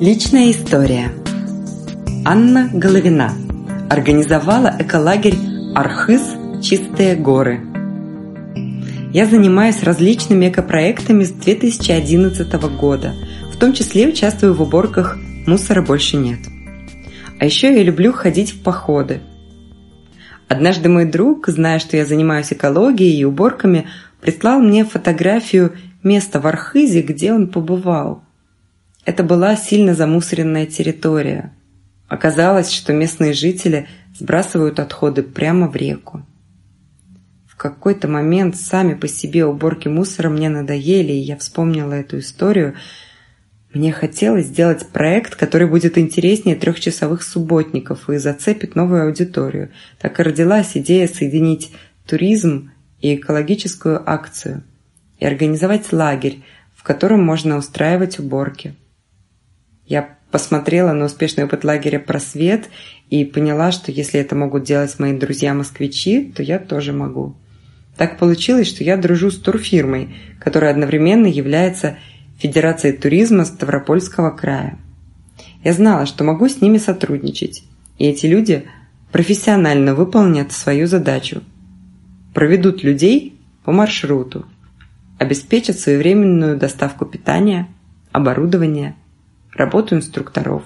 Личная история. Анна Головина организовала эколагерь «Архыз. Чистые горы». Я занимаюсь различными экопроектами с 2011 года, в том числе участвую в уборках «Мусора больше нет». А еще я люблю ходить в походы. Однажды мой друг, зная, что я занимаюсь экологией и уборками, прислал мне фотографию места в Архизе, где он побывал – это была сильно замусоренная территория. Оказалось, что местные жители сбрасывают отходы прямо в реку. В какой-то момент сами по себе уборки мусора мне надоели, и я вспомнила эту историю. Мне хотелось сделать проект, который будет интереснее трехчасовых субботников и зацепит новую аудиторию. Так и родилась идея соединить туризм и экологическую акцию и организовать лагерь, в котором можно устраивать уборки. Я посмотрела на успешный опыт лагеря «Просвет» и поняла, что если это могут делать мои друзья-москвичи, то я тоже могу. Так получилось, что я дружу с турфирмой, которая одновременно является Федерацией туризма Ставропольского края. Я знала, что могу с ними сотрудничать, и эти люди профессионально выполнят свою задачу. Проведут людей по маршруту, обеспечат своевременную доставку питания, оборудования – работу инструкторов,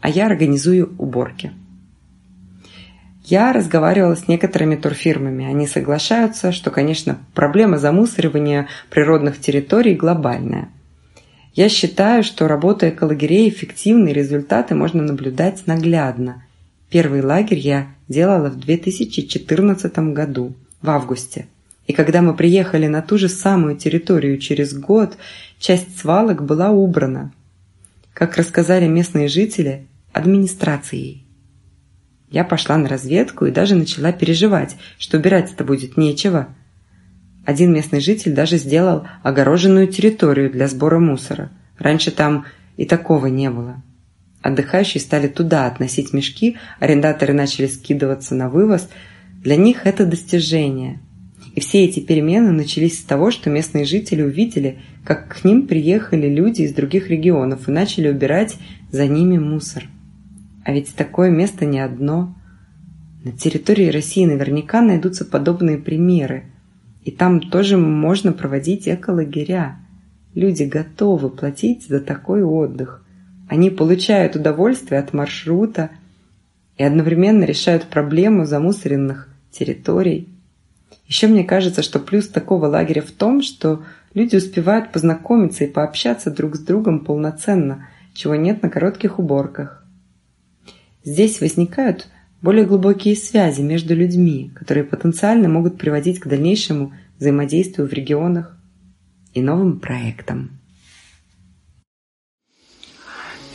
а я организую уборки. Я разговаривала с некоторыми турфирмами. Они соглашаются, что, конечно, проблема замусоривания природных территорий глобальная. Я считаю, что работа экологерей эффективны, результаты можно наблюдать наглядно. Первый лагерь я делала в 2014 году, в августе. И когда мы приехали на ту же самую территорию через год, часть свалок была убрана, как рассказали местные жители, администрацией. Я пошла на разведку и даже начала переживать, что убирать-то будет нечего. Один местный житель даже сделал огороженную территорию для сбора мусора. Раньше там и такого не было. Отдыхающие стали туда относить мешки, арендаторы начали скидываться на вывоз. Для них это достижение – и все эти перемены начались с того, что местные жители увидели, как к ним приехали люди из других регионов и начали убирать за ними мусор. А ведь такое место не одно. На территории России наверняка найдутся подобные примеры. И там тоже можно проводить эколагеря. Люди готовы платить за такой отдых. Они получают удовольствие от маршрута и одновременно решают проблему замусоренных территорий. Еще мне кажется, что плюс такого лагеря в том, что люди успевают познакомиться и пообщаться друг с другом полноценно, чего нет на коротких уборках. Здесь возникают более глубокие связи между людьми, которые потенциально могут приводить к дальнейшему взаимодействию в регионах и новым проектам.